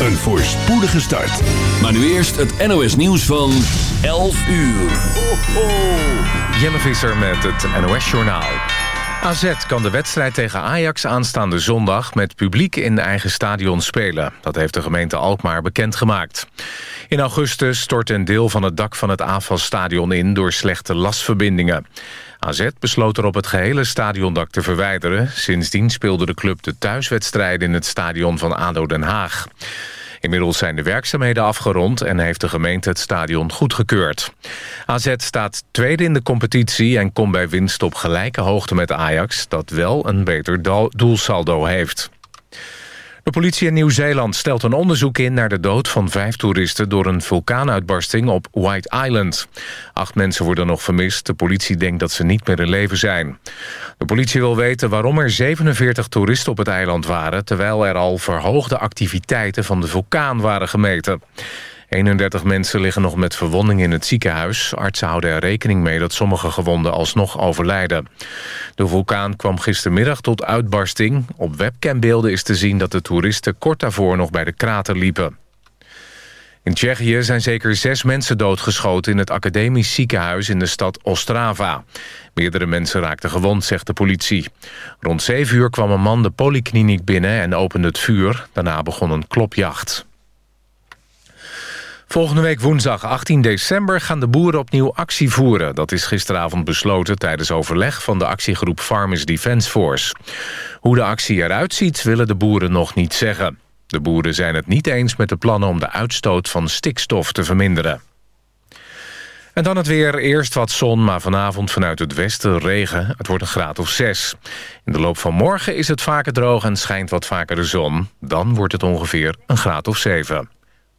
Een voorspoedige start. Maar nu eerst het NOS nieuws van 11 uur. Ho, ho. Jelle Visser met het NOS Journaal. AZ kan de wedstrijd tegen Ajax aanstaande zondag... met publiek in eigen stadion spelen. Dat heeft de gemeente Alkmaar bekendgemaakt. In augustus stort een deel van het dak van het AFAS-stadion in... door slechte lasverbindingen. AZ besloot erop het gehele stadiondak te verwijderen. Sindsdien speelde de club de thuiswedstrijden in het stadion van ADO Den Haag. Inmiddels zijn de werkzaamheden afgerond en heeft de gemeente het stadion goedgekeurd. AZ staat tweede in de competitie en komt bij winst op gelijke hoogte met Ajax... dat wel een beter doelsaldo heeft. De politie in Nieuw-Zeeland stelt een onderzoek in naar de dood van vijf toeristen door een vulkaanuitbarsting op White Island. Acht mensen worden nog vermist. De politie denkt dat ze niet meer in leven zijn. De politie wil weten waarom er 47 toeristen op het eiland waren... terwijl er al verhoogde activiteiten van de vulkaan waren gemeten. 31 mensen liggen nog met verwondingen in het ziekenhuis. Artsen houden er rekening mee dat sommige gewonden alsnog overlijden. De vulkaan kwam gistermiddag tot uitbarsting. Op webcambeelden is te zien dat de toeristen kort daarvoor nog bij de krater liepen. In Tsjechië zijn zeker zes mensen doodgeschoten in het academisch ziekenhuis in de stad Ostrava. Meerdere mensen raakten gewond, zegt de politie. Rond zeven uur kwam een man de polykliniek binnen en opende het vuur. Daarna begon een klopjacht. Volgende week woensdag 18 december gaan de boeren opnieuw actie voeren. Dat is gisteravond besloten tijdens overleg van de actiegroep Farmers Defence Force. Hoe de actie eruit ziet willen de boeren nog niet zeggen. De boeren zijn het niet eens met de plannen om de uitstoot van stikstof te verminderen. En dan het weer. Eerst wat zon, maar vanavond vanuit het westen regen. Het wordt een graad of 6. In de loop van morgen is het vaker droog en schijnt wat vaker de zon. Dan wordt het ongeveer een graad of 7.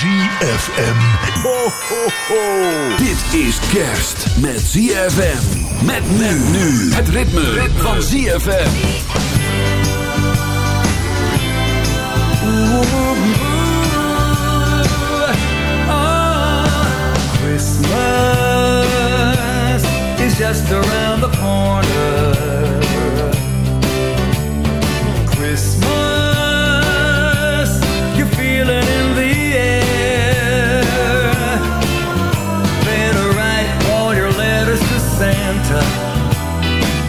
ZFM. Ho, ho, ho. Dit is kerst met ZFM. Met men nu. Het ritme, ritme. van ZFM. Christmas is just around the corner. Christmas,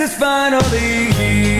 is finally here.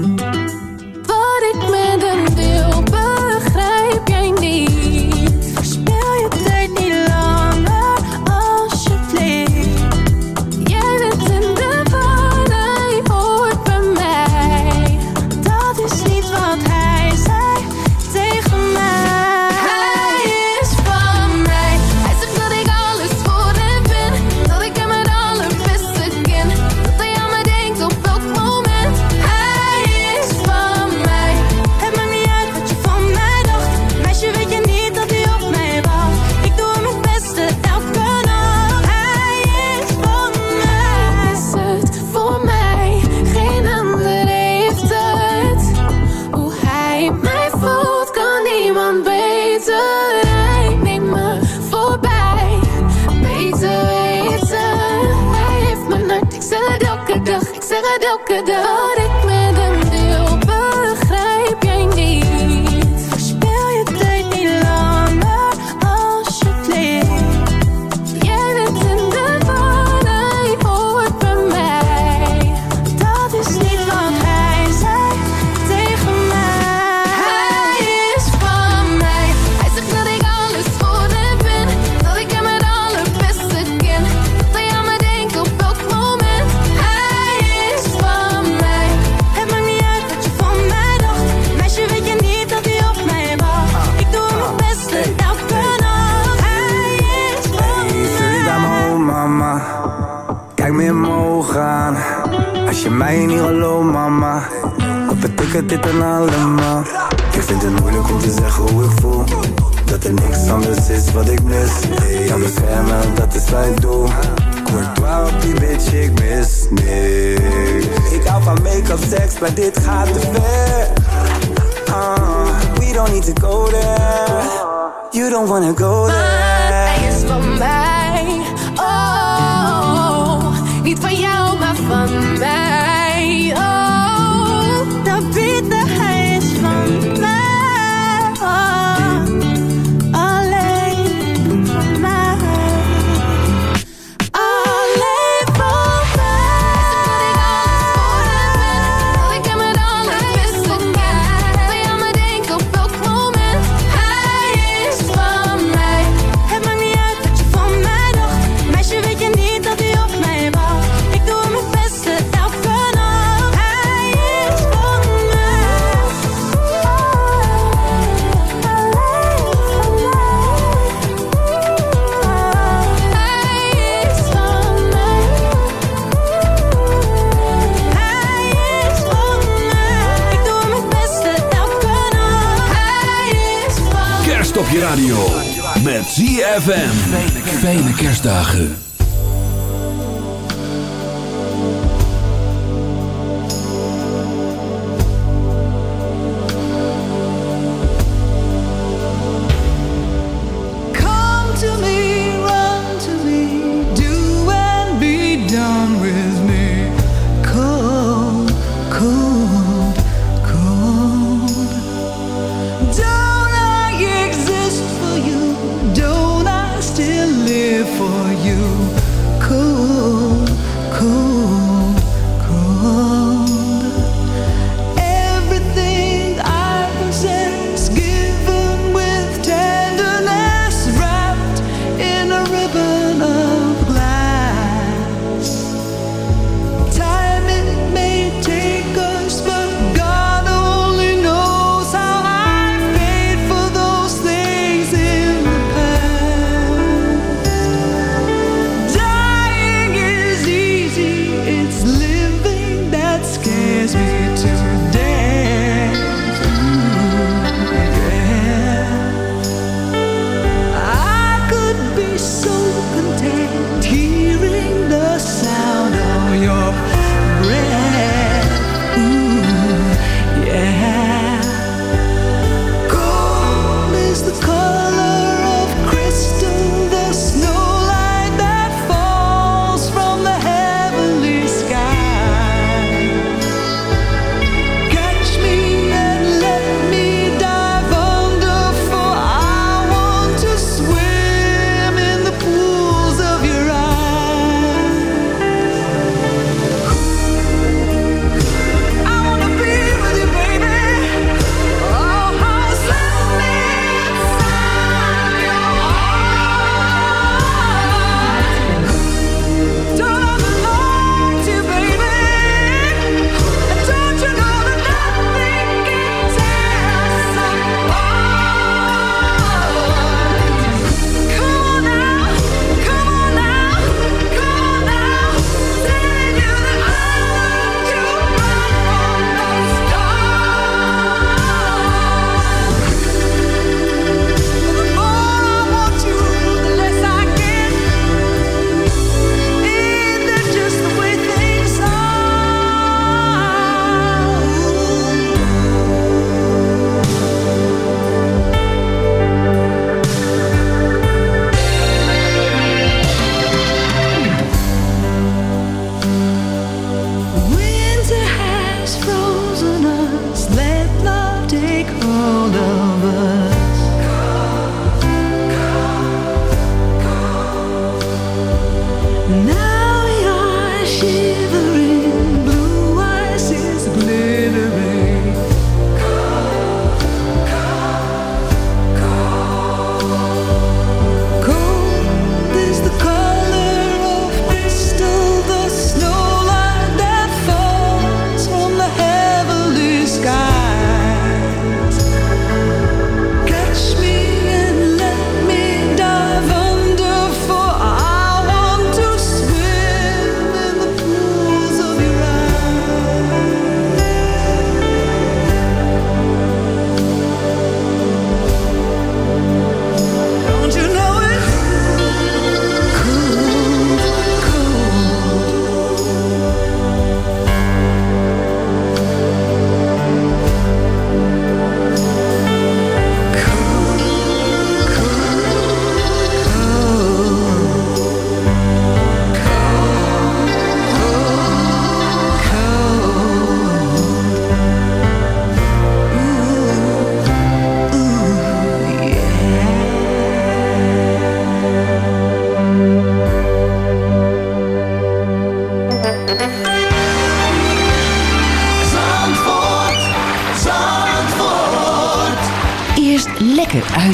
Kerstdagen.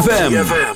ZFM.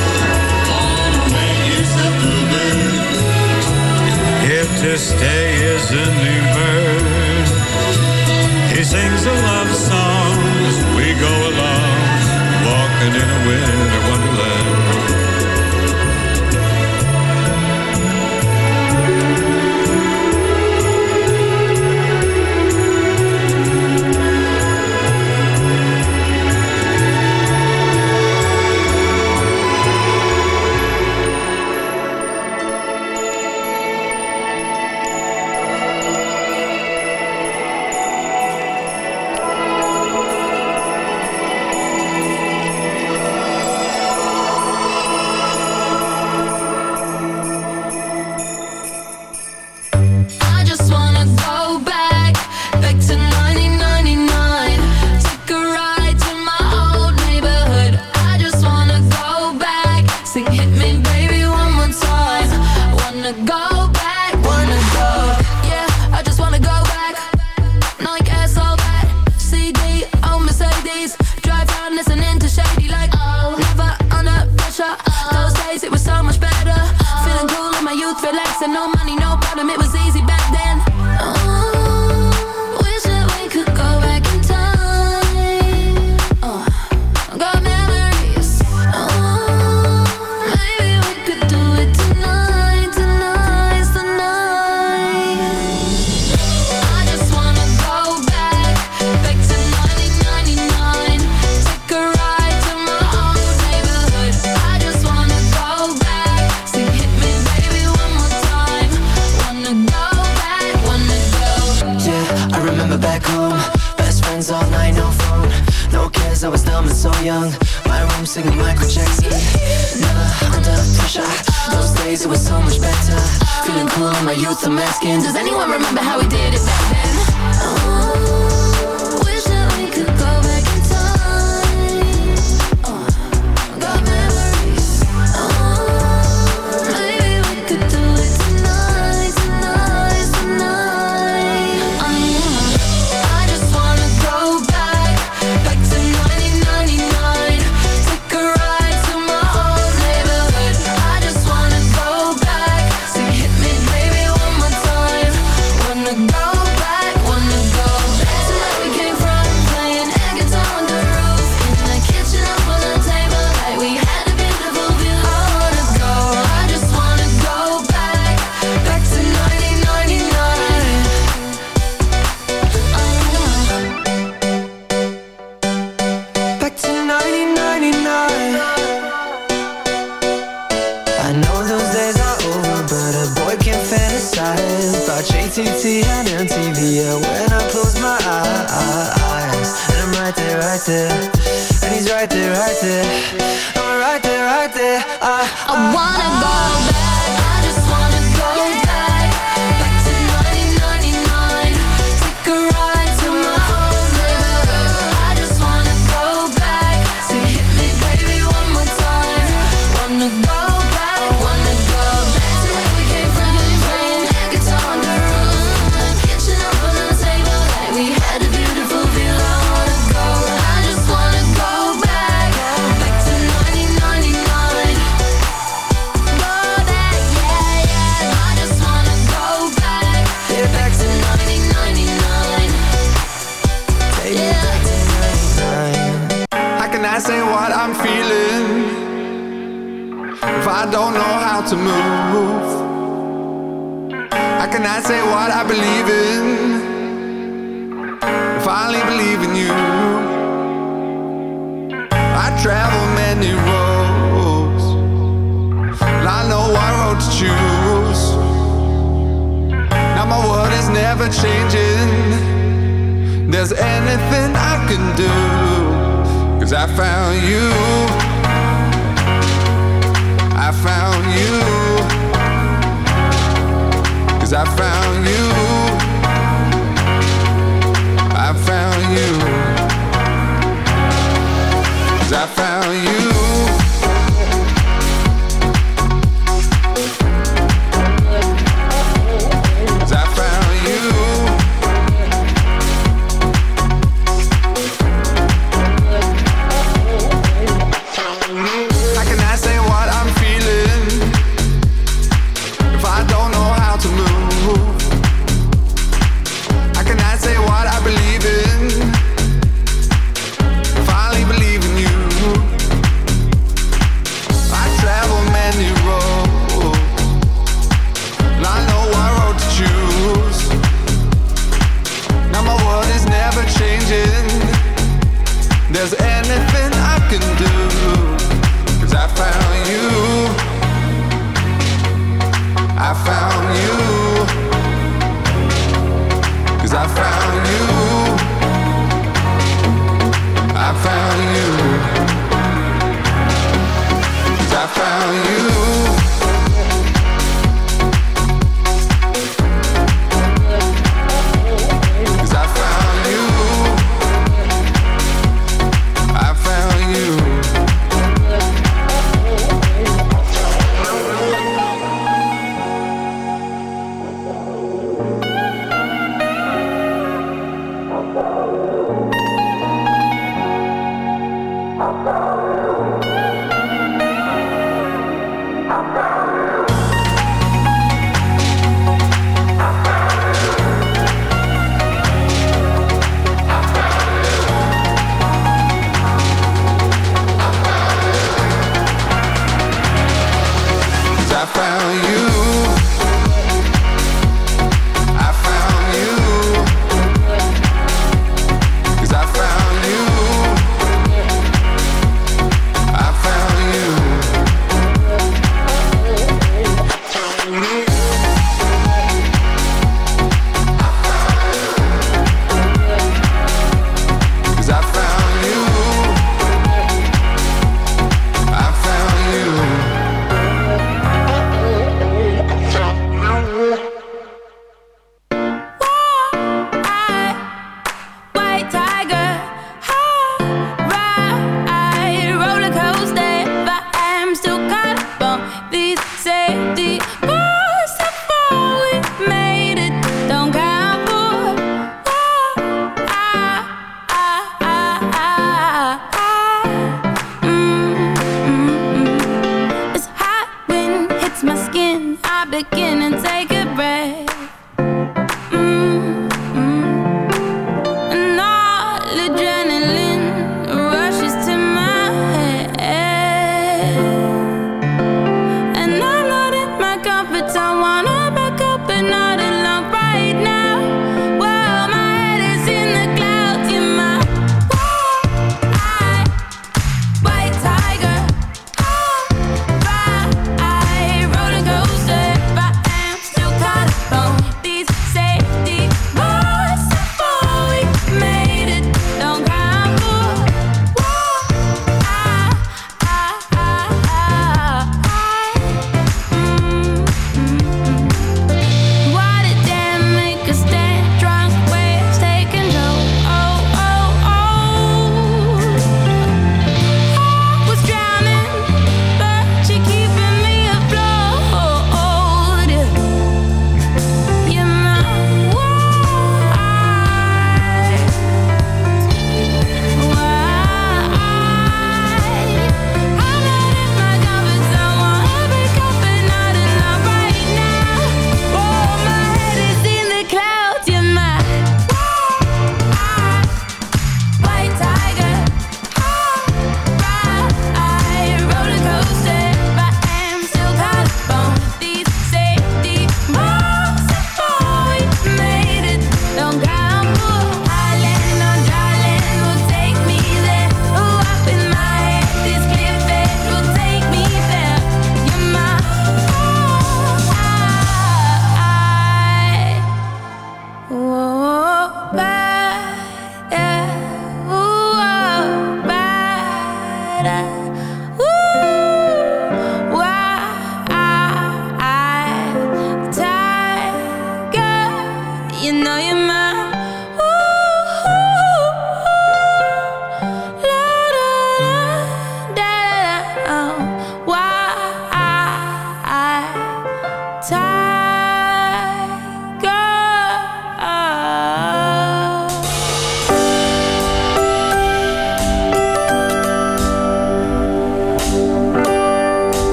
to day is a new bird. He sings a love song as we go along, walking in a winter wonderland.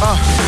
Uh.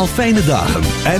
allemaal fijne dagen. En